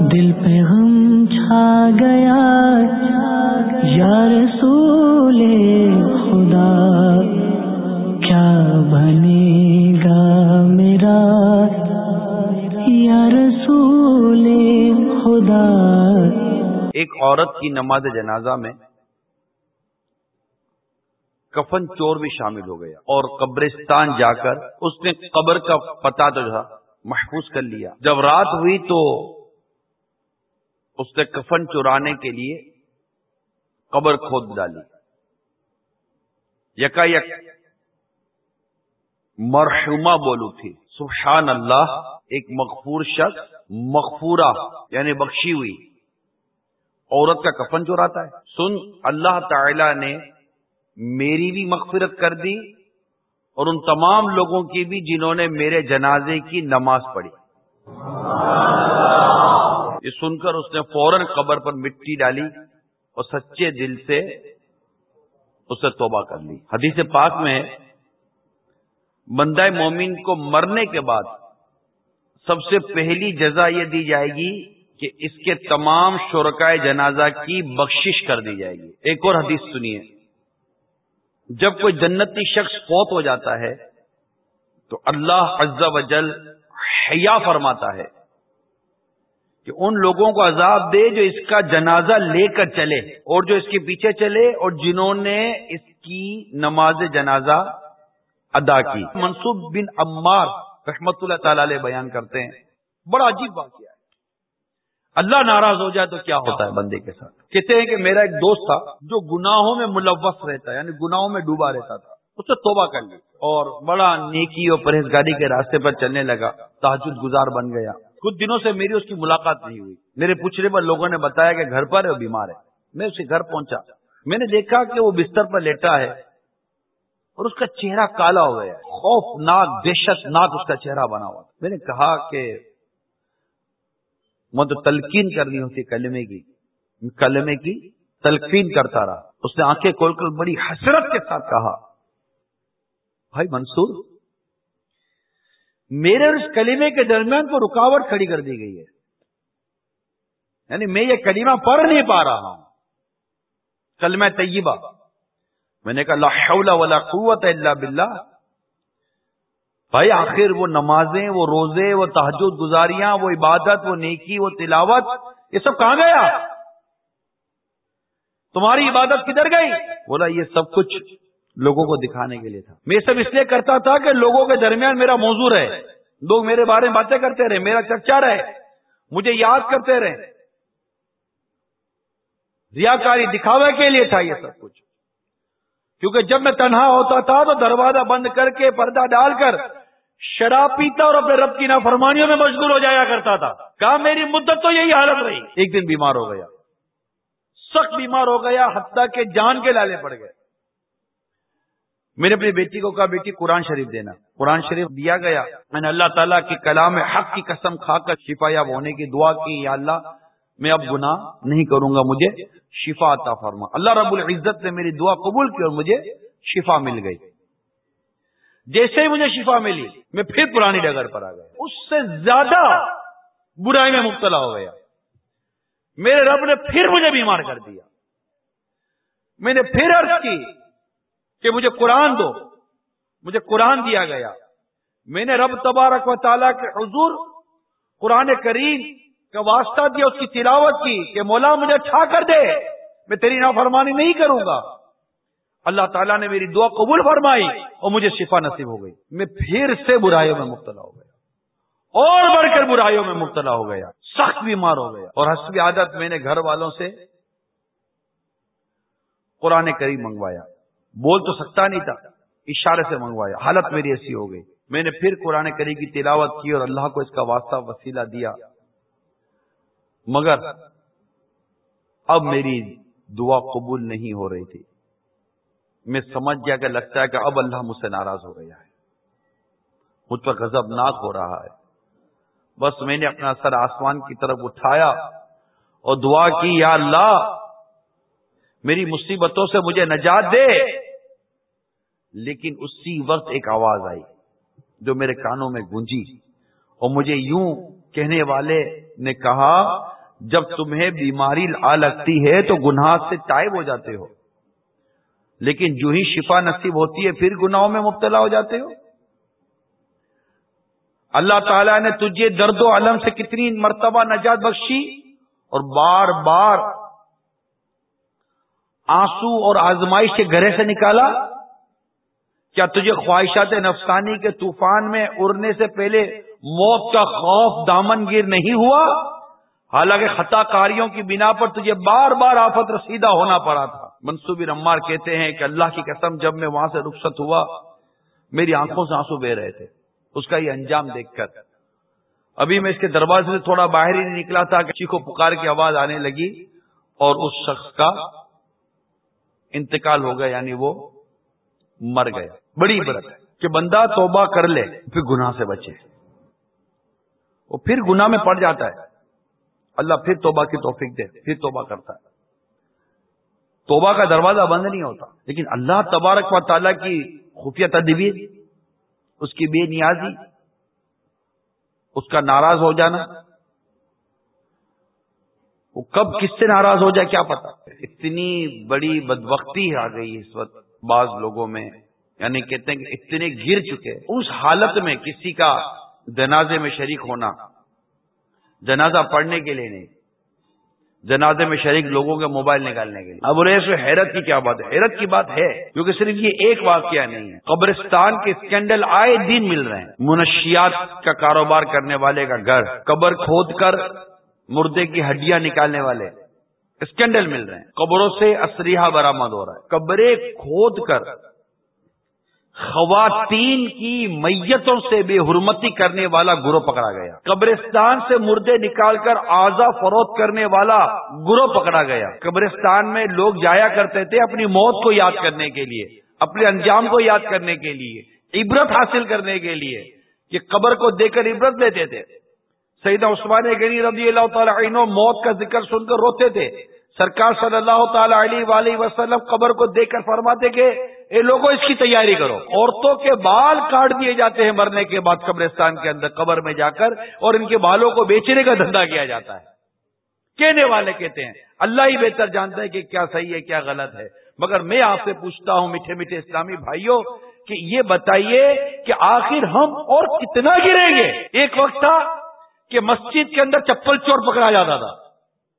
دل پہ غم چھا گیا۔ یا رسول خدا، کیا بنے گا میرا؟ یا رسول خدا۔ ایک عورت کی نماز جنازہ میں کفن چور بھی شامل ہو گیا اور قبرستان جا کر اس نے قبر کا پتا تو محفوظ کر لیا۔ جب رات ہوئی تو اس نے کفن چرانے کے لیے قبر کھود ڈالی۔ یکا یک مرحوما بولو تھی، سبحان اللہ، ایک مغفور شخص، مغفورہ یعنی بخشی ہوئی۔ عورت کا کفن چوراتا ہے۔ سن، اللہ تعالی نے میری بھی مغفرت کر دی اور ان تمام لوگوں کی بھی جنہوں نے میرے جنازے کی نماز پڑھی۔ یہ سن کر اس نے فوراً قبر پر مٹی ڈالی اور سچے دل سے اسے توبہ کر لی۔ حدیث پاک میں بندہ مومن کو مرنے کے بعد سب سے پہلی جزا یہ دی جائے گی کہ اس کے تمام شرکائے جنازہ کی بخشش کر دی جائے گی۔ ایک اور حدیث سنیے۔ جب کوئی جنتی شخص فوت ہو جاتا ہے تو اللہ عز و جل حیا فرماتا ہے۔ کہ ان لوگوں کو عذاب دے جو اس کا جنازہ لے کر چلے اور جو اس کے پیچھے چلے اور جنہوں نے اس کی نماز جنازہ ادا کی۔ منصوب بن عمار رحمت اللہ تعالی علیہ بیان کرتے ہیں۔ بڑا عجیب بات کیا ہے۔ اللہ ناراض ہو جائے تو کیا ہوتا ہے بندے کے ساتھ؟ کہتے ہیں کہ میرا ایک دوست تھا جو گناہوں میں ملوث رہتا ہے یعنی گناہوں میں ڈوبا رہتا تھا۔ اس سے توبہ کر لی اور بڑا نیکی اور پرہیزگاری کے راستے پر چلنے لگا تحجد گزار بن گیا۔ کچھ دنوں سے میری اس کی ملاقات نہیں ہوئی۔ میرے پوچھنے پر لوگوں نے بتایا کہ گھر پر ہے وہ بیمار ہے۔ میں اسے گھر پہنچا۔ میں نے دیکھا کہ وہ بستر پر لیٹا ہے اور اس کا چہرہ کالا ہو گیا خوف ناک دہشت ناک اس کا چہرہ بنا ہوا میں نے کہا کہ تو تلقین کرنی ہوتی کلمے کی۔ کلمے کی تلقین کرتا رہا۔ اس نے آنکھیں کھول کر بڑی حسرت کے ساتھ کہا، بھائی منصور میرے اس کلمے کے درمیان کو رکاوٹ کھڑی کر دی گئی ہے۔ یعنی میں یہ کلمہ پڑھ نہیں پا رہا ہوں۔ کلمہ طیبہ۔ میں نے کہا لا حول ولا قوت الا باللہ۔ بھائی آخر وہ نمازیں، وہ روزے، وہ تحجد گزاریاں، وہ عبادت، وہ نیکی، وہ تلاوت، یہ سب کہاں گیا؟ تمہاری عبادت کدھر گئی؟ بولا یہ سب کچھ لوگوں کو دکھانے کے لیے تھا۔ میں سب اس لیے کرتا تھا کہ لوگوں کے درمیان میرا موضوع رہے۔ لوگ میرے بارے میں باتیں کرتے رہے، میرا چرچا رہے، مجھے یاد کرتے رہے۔ ریاکاری دکھاوے کے لیے تھا یہ سب کچھ۔ کیونکہ جب میں تنہا ہوتا تھا تو دروازہ بند کر کے پردہ ڈال کر شراب پیتا اور اپنے رب کی نافرمانیوں میں مشغول ہو جایا کرتا تھا۔ کہا، میری مدت تو یہی حالت رہی۔ ایک دن بیمار ہو گیا۔ سخت بیمار ہو گیا، حتیٰ کے جان کے لالے پڑ گئے۔ میں نے اپنی بیٹی کو کہا، بیٹی، قرآن شریف دینا۔ قرآن شریف دیا گیا۔ میں نے اللہ تعالیٰ کی کلام حق کی قسم کھا کر شفا یاب ہونے کی دعا کی۔ یا اللہ، میں اب گناہ نہیں کروں گا، مجھے شفا عطا فرما۔ اللہ رب العزت نے میری دعا قبول کی اور مجھے شفا مل گئی۔ جیسے ہی مجھے شفا ملی، میں پھر پرانی ڈگر پر آ گیا۔ اس سے زیادہ برائی میں مبتلا ہو گیا۔ میرے رب نے پھر مجھے بیمار کر دیا۔ میں نے پھر عرض کی کہ مجھے قرآن دو۔ مجھے قرآن دیا گیا۔ میں نے رب تبارک و تعالیٰ کے حضور قرآن کریم کا واسطہ دیا، اس کی تلاوت کی کہ مولا مجھے اچھا کر دے۔ میں تیری نافرمانی نہیں کروں گا۔ اللہ تعالیٰ نے میری دعا قبول فرمائی اور مجھے شفا نصیب ہو گئی۔ میں پھر سے برائیوں میں مبتلا ہو گیا۔ اور بڑھ کر برائیوں میں مبتلا ہو گیا۔ سخت بیمار ہو گیا۔ اور حسب عادت میں نے گھر والوں سے قرآن کریم منگوایا۔ بول تو سکتا نہیں تھا، اشارے سے منگوایا۔ حالت میری ایسی ہو گئی۔ میں نے پھر قرآن کریم کی تلاوت کی اور اللہ کو اس کا واسطہ وسیلہ دیا۔ مگر اب میری دعا قبول نہیں ہو رہی تھی۔ میں سمجھ گیا کہ لگتا ہے کہ اب اللہ مجھ سے ناراض ہو گیا ہے۔ مجھ پر غضب ناک ہو رہا ہے۔ بس میں نے اپنا سر آسمان کی طرف اٹھایا اور دعا کی، یا اللہ، میری مصیبتوں سے مجھے نجات دے۔ لیکن اسی وقت ایک آواز آئی جو میرے کانوں میں گونجی اور مجھے یوں کہنے والے نے کہا، جب تمہیں بیماری آ لگتی ہے تو گناہ سے ٹائب ہو جاتے ہو۔ لیکن جو ہی شفا نصیب ہوتی ہے، پھر گناہوں میں مبتلا ہو جاتے ہو۔ اللہ تعالیٰ نے تجھے درد و علم سے کتنی مرتبہ نجات بخشی اور بار بار آنسو اور آزمائش کے گھرے سے نکالا۔ کیا تجھے خواہشات نفسانی کے طوفان میں اڑنے سے پہلے موت کا خوف دامن گیر نہیں ہوا؟ حالانکہ خطا کاریوں کی بنا پر تجھے بار بار آفت رسیدہ ہونا پڑا تھا۔ منصوبی رمار کہتے ہیں کہ اللہ کی قسم جب میں وہاں سے رخصت ہوا، میری آنکھوں سے آنسو بہ رہے تھے۔ اس کا یہ انجام دیکھ کر۔ ابھی میں اس کے دروازے سے تھوڑا باہر ہی نہیں نکلا تھا کہ چیخو پکار کی آواز آنے لگی اور اس شخص کا انتقال ہو گیا یعنی وہ مر گیا بڑی برت کہ بندہ توبہ کر لے، پھر گناہ سے بچے۔ وہ پھر گناہ میں پڑ جاتا ہے۔ اللہ پھر توبہ کی توفیق دے، پھر توبہ کرتا ہے۔ توبہ کا دروازہ بند نہیں ہوتا، لیکن اللہ تبارک و تعالیٰ کی خفیہ تدبیر، اس کی بے نیازی، اس کا ناراض ہو جانا۔ وہ کب کس سے ناراض ہو جائے، کیا پتا؟ اتنی بڑی بدبختی آ گئی اس وقت۔ بعض لوگوں میں یعنی کہتے ہیں کہ اتنے گر چکے، اس حالت میں کسی کا جنازے میں شریک ہونا، جنازہ پڑھنے کے لیے نہیں، جنازے میں شریک لوگوں کے موبائل نکالنے کے لیے۔ اب ریس حیرت کی کیا بات ہے؟ حیرت کی بات ہے، کیونکہ صرف یہ ایک واقعہ نہیں ہے۔ قبرستان کے اسکینڈل آئے دن مل رہے ہیں۔ منشیات کا کاروبار کرنے والے کا گھر، قبر کھود کر مردے کی ہڈیاں نکالنے والے۔ اسکینڈل مل رہے ہیں۔ قبروں سے اسریحا برامد ہو رہا ہے۔ قبریں کھود کر خواتین کی میتوں سے بے حرمتی کرنے والا گروہ پکڑا گیا۔ قبرستان سے مردے نکال کر آزا فروخت کرنے والا گروہ پکڑا گیا۔ قبرستان میں لوگ جایا کرتے تھے اپنی موت کو یاد کرنے کے لیے، اپنے انجام کو یاد کرنے کے لیے، عبرت حاصل کرنے کے لیے کہ قبر کو دیکھ کر عبرت لیتے تھے۔ سیدہ عثمان غنی رضی اللہ تعالیٰ عنہ موت کا ذکر سن کر روتے تھے۔ سرکار صلی اللہ تعالی علیہ وسلم قبر کو دیکھ کر فرماتے کہ اے لوگوں اس کی تیاری کرو۔ عورتوں کے بال کاٹ دیے جاتے ہیں مرنے کے بعد قبرستان کے اندر قبر میں جا کر اور ان کے بالوں کو بیچنے کا دھندا کیا جاتا ہے۔ کہنے والے کہتے ہیں، اللہ ہی بہتر جانتا ہے کہ کیا صحیح ہے، کیا غلط ہے۔ مگر میں آپ سے پوچھتا ہوں، میٹھے میٹھے اسلامی بھائیوں، کہ یہ بتائیے کہ آخر ہم اور کتنا گریں گے؟ ایک وقت تھا کہ مسجد کے اندر چپل چور پکڑا جاتا تھا۔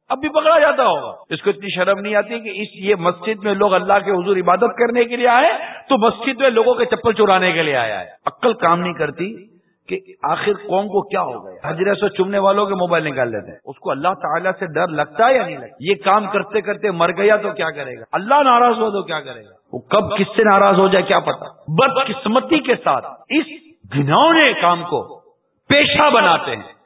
اب بھی پکڑا جاتا ہوگا۔ اس کو اتنی شرم نہیں آتی کہ اس یہ مسجد میں لوگ اللہ کے حضور عبادت کرنے کے لیے آئے تو مسجد میں لوگوں کے چپل چورانے کے لیے آیا ہے عقل کام نہیں کرتی کہ آخر قوم کو کیا ہو گیا۔ حضرت سے چمنے والوں کے موبائل نکال لیتے ہیں۔ اس کو اللہ تعالیٰ سے ڈر لگتا ہے یا نہیں لگتا؟ یہ کام کرتے کرتے مر گیا تو کیا کرے گا؟ اللہ ناراض ہو تو کیا کرے گا؟ وہ کب کس سے ناراض ہو جائے کیا پتا بدقسمتی کے ساتھ اس گنونے کام کو پیشہ بناتے ہیں۔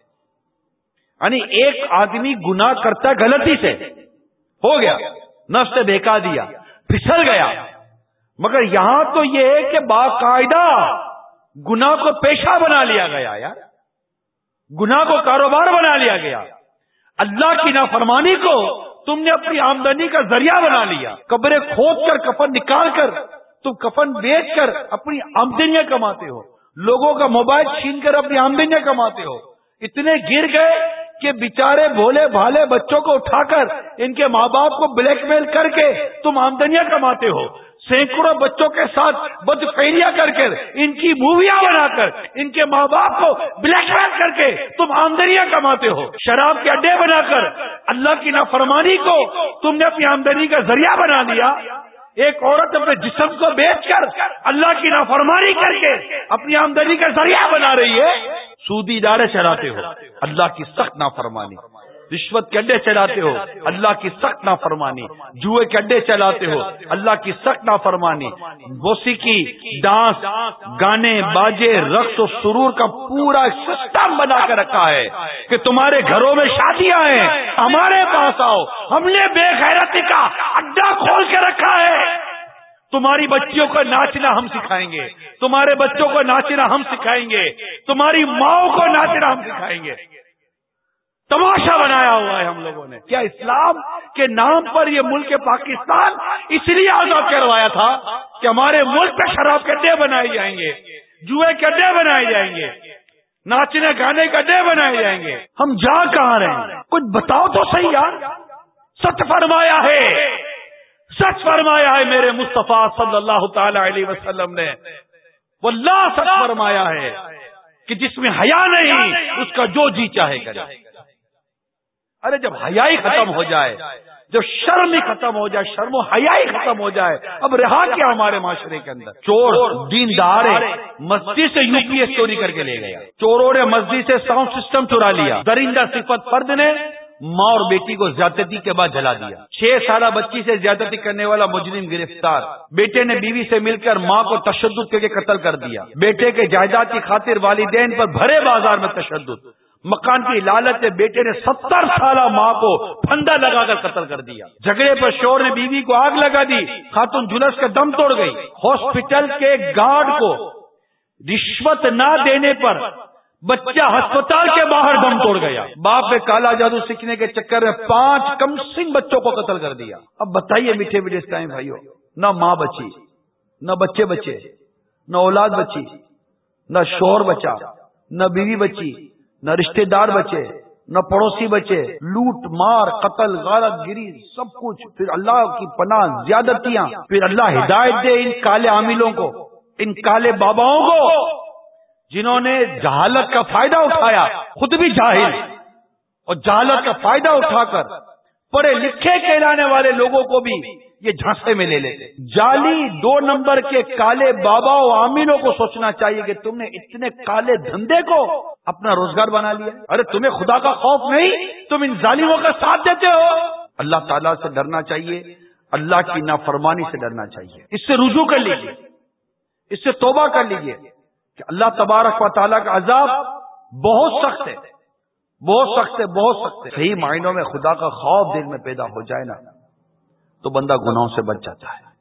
یعنی ایک آدمی گنا کرتا غلطی سے۔ ہو گیا، نفس سے بہکا دیا، پھسل گیا۔ مگر یہاں تو یہ ہے کہ باقاعدہ گنا کو پیشہ بنا لیا گیا یار۔ گنا کو کاروبار بنا لیا گیا۔ اللہ کی نافرمانی کو تم نے اپنی آمدنی کا ذریعہ بنا لیا۔ قبریں کھود کر، کفن نکال کر، تم کفن بیچ کر اپنی آمدنیاں کماتے ہو۔ لوگوں کا موبائل چھین کر اپنی آمدنیاں کماتے ہو۔ اتنے گر گئے کہ بےچارے بھولے بھالے بچوں کو اٹھا کر ان کے ماں باپ کو بلیک میل کر کے تم آمدنیاں کماتے ہو۔ سینکڑوں بچوں کے ساتھ بد کر کر ان کی موویاں بنا کر ان کے ماں باپ کو بلیک میل کر کے تم آمدنیاں کماتے ہو۔ شراب کے اڈے بنا کر اللہ کی نافرمانی کو تم نے اپنی آمدنی کا ذریعہ بنا لیا۔ ایک عورت اپنے جسم کو بیچ کر اللہ کی نافرمانی کر کے اپنی آمدنی کا ذریعہ بنا رہی ہے۔ سودی ادارے چلاتے ہو، اللہ کی سخت نافرمانی۔ رشوت کے اڈے چلاتے ہو، اللہ کی سخت نافرمانی۔ جوئے کے اڈے چلاتے ہو، اللہ کی سخت نافرمانی۔ موسیقی ڈانس، گانے، باجے، رقص و سرور کا پورا سسٹم بنا کے رکھا ہے کہ تمہارے گھروں میں شادیاں ہیں، ہمارے پاس آؤ۔ ہم نے بے غیرتی کا اڈا کھول کے رکھا ہے۔ تمہاری بچیوں کو ناچنا ہم سکھائیں گے۔ تمہارے بچوں کو ناچنا ہم سکھائیں گے۔ تمہاری ماؤں کو ناچنا ہم سکھائیں گے۔ تماشا بنایا ہوا ہے ہم لوگوں نے۔ کیا اسلام کے نام پر یہ ملک پاکستان اس لیے آزاد کروایا تھا کہ ہمارے ملک پہ شراب کے اڈے بنائے جائیں گے، جوئے کے اڈے بنائے جائیں گے، ناچنے گانے کا ڈے بنائے جائیں گے۔ ہم جا کہاں رہے ہیں کچھ بتاؤ تو صحیح یار۔ سچ فرمایا ہے۔ سچ فرمایا ہے میرے مصطفیٰ صلی اللہ تعالی علیہ وسلم نے۔ وہ اللہ سچ فرمایا ہے کہ جس میں حیا نہیں، اس کا جو جی چاہے گا۔ ارے، جب حیائی ختم ہو جائے، جب شرم ہی ختم ہو جائے، شرم و حیائی ختم ہو جائے، اب رہا کیا ہمارے معاشرے کے اندر؟ چور دین دار مسجد سے یو پی ایس چوری کر کے لے گیا۔ چوروں نے مسجد سے ساؤنڈ سسٹم چورا لیا۔ درندہ صفت فرد نے ماں اور بیٹی کو زیادتی کے بعد جلا دیا۔ چھ سالہ بچی سے زیادتی کرنے والا مجرم گرفتار۔ بیٹے نے بیوی سے مل کر ماں کو تشدد کے قتل کر دیا۔ بیٹے کے جائیداد کی خاطر والدین پر بھرے بازار میں تشدد۔ مکان کی لالت بیٹے نے ستر سالہ ماں کو پھندا لگا کر قتل کر دیا۔ جھگڑے پر شور نے بیوی کو آگ لگا دی۔ خاتون جلس کا دم توڑ گئی۔ ہاسپٹل کے گارڈ کو رشوت نہ دینے پر بچہ ہسپتال کے باہر دم توڑ گیا۔ باپ نے کالا جادو سیکھنے کے چکر میں پانچ کم سنگھ بچوں کو قتل کر دیا۔ اب بتائیے میٹھے میٹھے ٹائم بھائیو، نہ ماں بچی، نہ بچے بچے، نہ اولاد بچی، نہ شور بچا، نہ بیوی بچی، نہ رشتے دار بچے، نہ پڑوسی بچے، لوٹ، مار، قتل، غارت، گری، سب کچھ۔ پھر اللہ کی پناہ، زیادتیاں، پھر اللہ ہدایت دے ان کالے عاملوں کو، ان کالے باباؤں کو۔ جنہوں نے جہالت کا فائدہ اٹھایا، خود بھی جاہل، اور جہالت کا فائدہ اٹھا کر پڑھے لکھے کہلانے والے لوگوں کو بھی یہ جھانسے میں لے لیتے جالی دو نمبر کے کالے بابا و عاملوں کو سوچنا چاہیے کہ تم نے اتنے کالے دھندے کو اپنا روزگار بنا لیا۔ ارے تمہیں خدا کا خوف نہیں؟ تم ان ظالموں کا ساتھ دیتے ہو۔ اللہ تعالیٰ سے ڈرنا چاہیے، اللہ کی نافرمانی سے ڈرنا چاہیے۔ اس سے رجوع کر لیجیے اس سے توبہ کر لیجیے کہ اللہ تبارک و تعالیٰ کا عذاب بہت سخت ہے۔ بہت سخت ہے، بہت سخت ہے۔ صحیح معنوں میں خدا کا خوف دل میں پیدا ہو جائے نا، تو بندہ گناہوں سے بچ جاتا ہے۔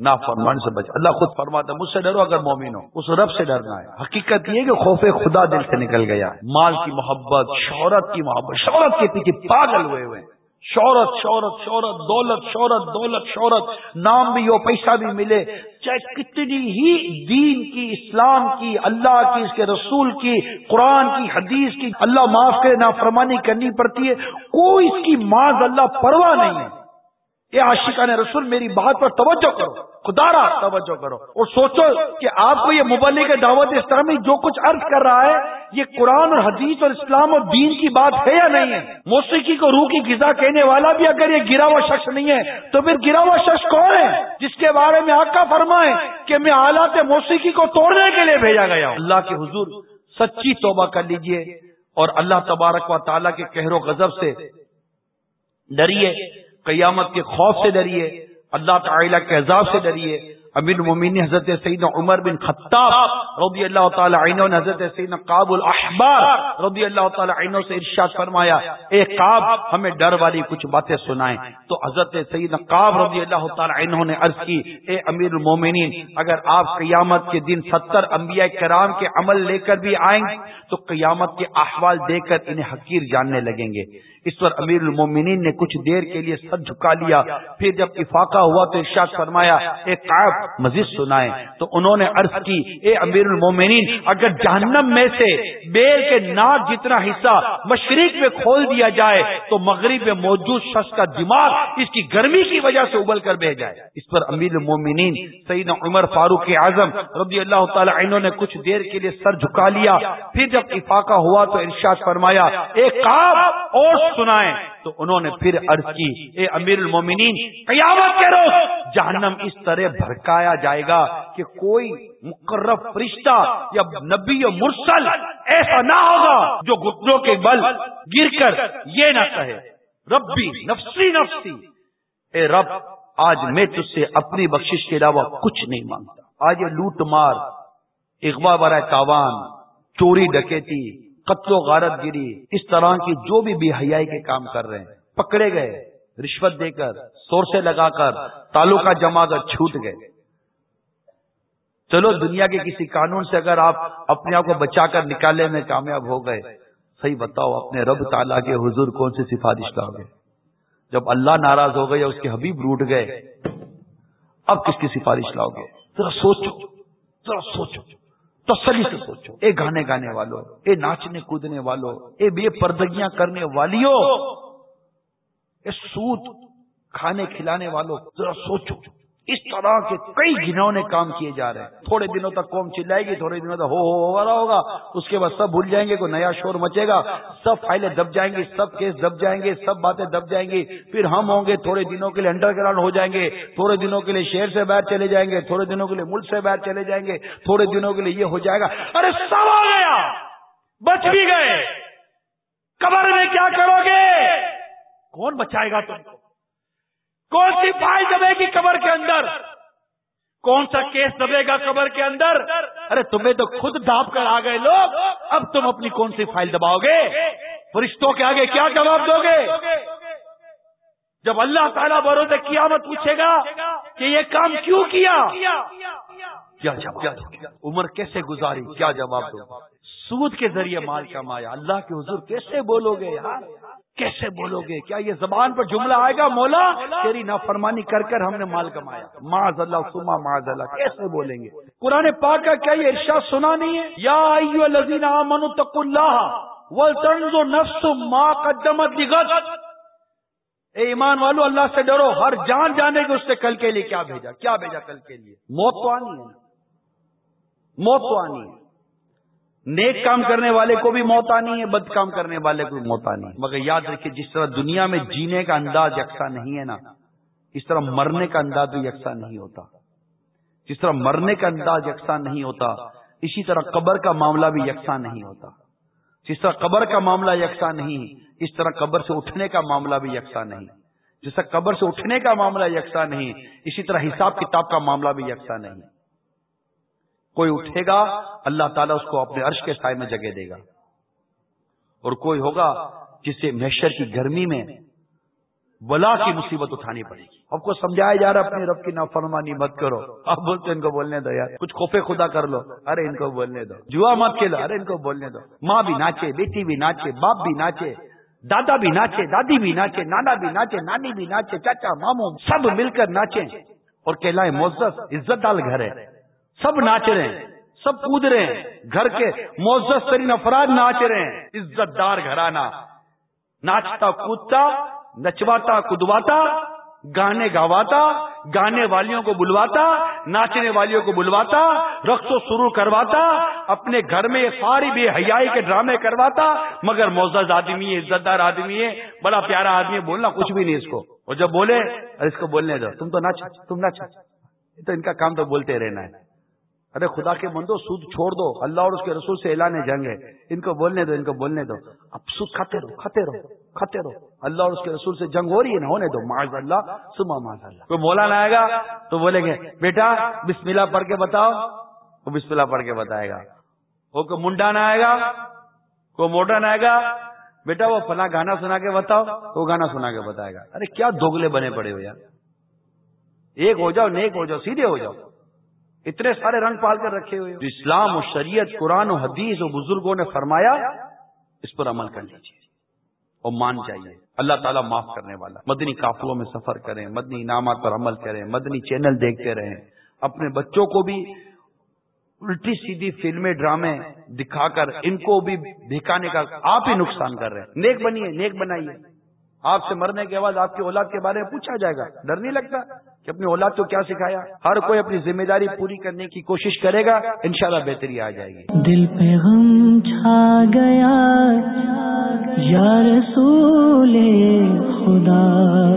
نا فرمان سے بچ، اللہ خود فرماتا ہے، مجھ سے ڈرو اگر مومن ہو۔ اس رب سے ڈرنا ہے۔ حقیقت یہ کہ خوف خدا دل سے نکل گیا۔ مال کی محبت، شہرت کی محبت، شہرت کے پیچھے پاگل ہوئے ہوئے۔ شہرت شہرت شہرت، دولت شہرت دولت، شہرت، نام بھی ہو، پیسہ بھی ملے۔ چاہے کتنی ہی دین کی، اسلام کی، اللہ کی، اس کے رسول کی، قرآن کی، حدیث کی، اللہ معاف کرے، نافرمانی کرنی پڑتی ہے، کوئی اس کی ماض اللہ پرواہ نہیں ہے۔ عاشقہ نے رسول، میری بات پر توجہ کرو۔ خدا را توجہ کرو۔ اور سوچو کہ آپ کو یہ مبلک دعوت اسلامی جو کچھ عرض کر رہا ہے، یہ قرآن اور حدیث اور اسلام اور دین کی بات ہے یا نہیں ہے؟ موسیقی کو روح کی غذا کہنے والا بھی اگر یہ گرا ہوا شخص نہیں ہے، تو پھر گرا ہوا شخص کون ہے؟ جس کے بارے میں آپ کا فرمائے کہ میں آلات موسیقی کو توڑنے کے لیے بھیجا گیا ہوں۔ اللہ کے حضور، سچی توبہ کر لیجیے۔ اور اللہ تبارک و تعالیٰ کے کہر و غضب سے ڈریے۔ قیامت کے خوف سے ڈریے، اللہ تعالیٰ کے عذاب سے ڈریے۔ امیر المومین حضرت سعید عمر بن خطاب رضی اللہ تعالی عنہ نے حضرت سعید قاب الاحبار رضی اللہ تعالی عنہ سے ارشاد فرمایا، اے قاب ہمیں ڈر والی کچھ باتیں سنائیں۔ تو حضرت سعید قاب رضی اللہ تعالی عنہ نے عرض کی، اے امیر المومنین، اگر آپ قیامت کے دن ستر انبیاء کرام کے عمل لے کر بھی آئیں، تو قیامت کے احوال دیکھ کر انہیں حقیر جاننے لگیں گے۔ اس پر امیر المومنین نے کچھ دیر کے لیے سر جھکا لیا۔ پھر جب افاقہ ہوا تو ارشاد فرمایا ایک قائب مزید سنائے تو انہوں نے عرض کی، اے امیر المومنین، اگر جہنم میں سے بیل کے ناک جتنا حصہ مشرق میں کھول دیا جائے، تو مغرب میں موجود شخص کا دماغ اس کی گرمی کی وجہ سے ابل کر بہ جائے۔ اس پر امیر المومنین سعید عمر فاروق اعظم رضی اللہ تعالی انہوں نے کچھ دیر کے لیے سر جھکا لیا۔ پھر جب افاقہ ہوا تو ارشاد فرمایا ایک کام اور سنائیں۔ تو انہوں نے پھر عرض کی، اے امیر المومنین، قیامت کے روز جہنم اس طرح بھڑکایا جائے گا کہ کوئی مقرر فرشتہ یا نبی و مرسل ایسا نہ ہوگا جو گٹنوں کے بل گر کر یہ نہ کہے۔ ربی نفسی نفسی۔ اے رب، آج میں تجھ سے اپنی بخشش کے علاوہ کچھ نہیں مانگتا۔ آج یہ لوٹ مار، اغوا برائے تاوان، چوری ڈکیتی قتل و غارت گیری اس طرح کی جو بھی بے حیائی کے کام کر رہے ہیں، پکڑے گئے، رشوت دے کر، سور سے لگا کر، تعلقہ جما کر چھوٹ گئے۔ چلو، دنیا کے کسی قانون سے اگر آپ اپنے آپ کو بچا کر نکالنے میں کامیاب ہو گئے، صحیح بتاؤ، اپنے رب تعالیٰ کے حضور کون سی سفارش لاؤ گے؟ جب اللہ ناراض ہو گئے یا اس کے حبیب روٹ گئے، اب کس کی سفارش لاؤ گے؟ ذرا سوچو ذرا سوچو۔ تسلی سے سوچو۔ اے گانے گانے والوں اے ناچنے کودنے والوں اے بے پردگیاں کرنے والیوں اے سوت کھانے کھلانے والوں ذرا سوچو۔ اس طرح کے کئی گنونے کام کیے جا رہے ہیں۔ تھوڑے دنوں تک قوم چلائے گی، تھوڑے دنوں تک ہو ہو رہا ہوگا۔ اس کے بعد سب بھول جائیں گے، کوئی نیا شور مچے گا۔ سب فائلیں دب جائیں گی، سب کیس دب جائیں گے، سب باتیں دب جائیں گی۔ پھر ہم ہوں گے، تھوڑے دنوں کے لیے انڈر گراؤنڈ ہو جائیں گے۔ تھوڑے دنوں کے لیے شہر سے باہر چلے جائیں گے۔ تھوڑے دنوں کے لیے ملک سے باہر چلے جائیں گے۔ تھوڑے دنوں کے لیے یہ ہو جائے گا۔ ارے، سب آ گیا۔ بچ بھی گئے۔ قبر میں کیا کرو گے؟ کون بچائے گا تم کو؟ کون سی فائل دبے گی قبر کے اندر؟ کون سا کیس دبے گا قبر کے اندر؟ ارے تمہیں تو خود داپ کر آ گئے لوگ۔ اب تم اپنی کون سی فائل دباؤ گے؟ فرشتوں کے آگے کیا جواب دو گے؟ جب اللہ تعالیٰ بروز قیامت پوچھے گا کہ یہ کام کیوں کیا؟ کیا جواب عمر کیسے گزاری؟ کیا جواب دو؟ سود کے ذریعے مال کمایا۔ اللہ کے حضور کیسے بولو گے یار؟ کیسے بولو گے کیا یہ زبان پر جملہ آئے گا؟ مولا، تیری نافرمانی کر کر ہم نے مال کمایا۔ معذ اللہ سما معذ اللہ کیسے بولیں گے؟ قرآن پاک کا کیا یہ ارشاد سنا نہیں ہے؟ یا ایو الذین آمنوا تقوا اللہ ولتنظر نفس ما قدمت لغد۔ اے ایمان والو، اللہ سے ڈرو۔ ہر جان جانے کے اس سے کل کے لیے کیا بھیجا؟ کیا بھیجا کل کے لیے؟ موت تو آنی ہے موت تو آنی ہے۔ نیک کام کرنے والے کو بھی موت آنی ہے، بد کام کرنے والے کو بھی موت آنی ہے۔ مگر یاد رکھیے، جس طرح دنیا میں جینے کا انداز یکساں نہیں ہے نا، اس طرح مرنے کا انداز بھی یکساں نہیں ہوتا۔ جس طرح مرنے کا انداز یکساں نہیں ہوتا، اسی طرح قبر کا معاملہ بھی یکساں نہیں ہوتا۔ جس طرح قبر کا معاملہ یکساں نہیں، اس طرح قبر سے اٹھنے کا معاملہ بھی یکساں نہیں۔ جس طرح قبر سے اٹھنے کا معاملہ یکساں نہیں، اسی طرح حساب کتاب کا معاملہ بھی یکساں نہیں۔ کوئی اٹھے گا، اللہ تعالیٰ اس کو اپنے عرش کے سائے میں جگہ دے گا۔ اور کوئی ہوگا جسے محشر کی گرمی میں بلا کی مصیبت اٹھانی پڑے گی۔ اب کو سمجھایا جا رہا اپنی رب کی نافرمانی مت کرو۔ اب بولتے ان کو بولنے دو یار، کچھ خوفے خدا کر لو۔ ارے ان کو بولنے دو۔ جوا مت کھیلو، ارے ان کو بولنے دو۔ ماں بھی ناچے، بیٹی بھی ناچے، باپ بھی ناچے، دادا بھی ناچے، دادی بھی ناچے، نانا بھی ناچے، نانی بھی ناچے، چاچا، ماموں، سب مل کر ناچے اور کہلائے موزت عزت دال گھر ہے۔ سب ناچ رہے ہیں، سب کود رہے ہیں۔ گھر کے معزز ترین افراد ناچ رہے ہیں۔ عزت دار گھرانا ناچتا، کودتا، نچواتا کدواتا گانے گاواتا، گانے والیوں کو بلواتا، ناچنے والیوں کو بلواتا، رقص و سرو کرواتا، اپنے گھر میں ساری بے حیائی کے ڈرامے کرواتا، مگر معزز آدمی ہے عزت دار آدمی ہے، بڑا پیارا آدمی ہے، بولنا کچھ بھی نہیں اس کو۔ اور جب بولے اس کو بولنے دو۔ تم تو ناچ، تم ناچ۔ تو ان کا کام تو بولتے رہنا ہے۔ ارے خدا کے بندو، سود چھوڑ دو۔ اللہ اور اس کے رسول سے اعلان جنگ ہے۔ ان کو بولنے دو، ان کو بولنے دو۔ اب سود کھاتے رہو کھاتے رہو کھاتے رہو۔ اللہ اور اس کے رسول سے جنگ ہو رہی ہے نا، ہونے دو۔ معاذ اللہ سما معاذ اللہ۔ کوئی مولانا آئے گا تو بولیں گے، بیٹا، بسم اللہ پڑھ کے بتاؤ۔ وہ بسم اللہ پڑھ کے بتائے گا۔ وہ کوئی منڈا نہ آئے گا، کوئی موٹر آئے گا۔ بیٹا، وہ فلاں گانا سنا کے بتاؤ۔ وہ گانا سنا کے بتائے گا۔ ارے کیا دوگلے بنے پڑے ہو یار۔ ایک ہو جاؤ، نیک ہو جاؤ، سیدھے ہو جاؤ۔ اتنے سارے رنگ پال کر رکھے ہوئے اسلام و شریعت، قرآن و حدیث و بزرگوں نے فرمایا، اس پر عمل کر لیجیے اور مان جائیے۔ اللہ تعالیٰ معاف کرنے والا۔ مدنی قافلوں میں سفر کریں، مدنی انعامات پر عمل کریں، مدنی چینل دیکھتے رہیں۔ اپنے بچوں کو بھی الٹی سیدھی فلمیں، ڈرامے دکھا کر ان کو بھی دکھانے کا آپ ہی نقصان کر رہے ہیں۔ نیک بنیے، نیک بنائیے۔ آپ سے مرنے کے بعد آپ کی اولاد کے بارے میں پوچھا جائے گا۔ ڈر نہیں لگتا؟ کہ اپنی اولاد کو کیا سکھایا؟ ہر کوئی اپنی ذمہ داری پوری کرنے کی کوشش کرے گا، انشاءاللہ بہتری آ جائے گی۔ دل پہ غم چھا گیا، یا رسول خدا،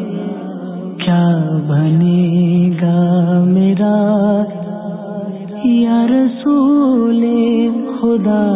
کیا بنے گا میرا؟ یا رسول خدا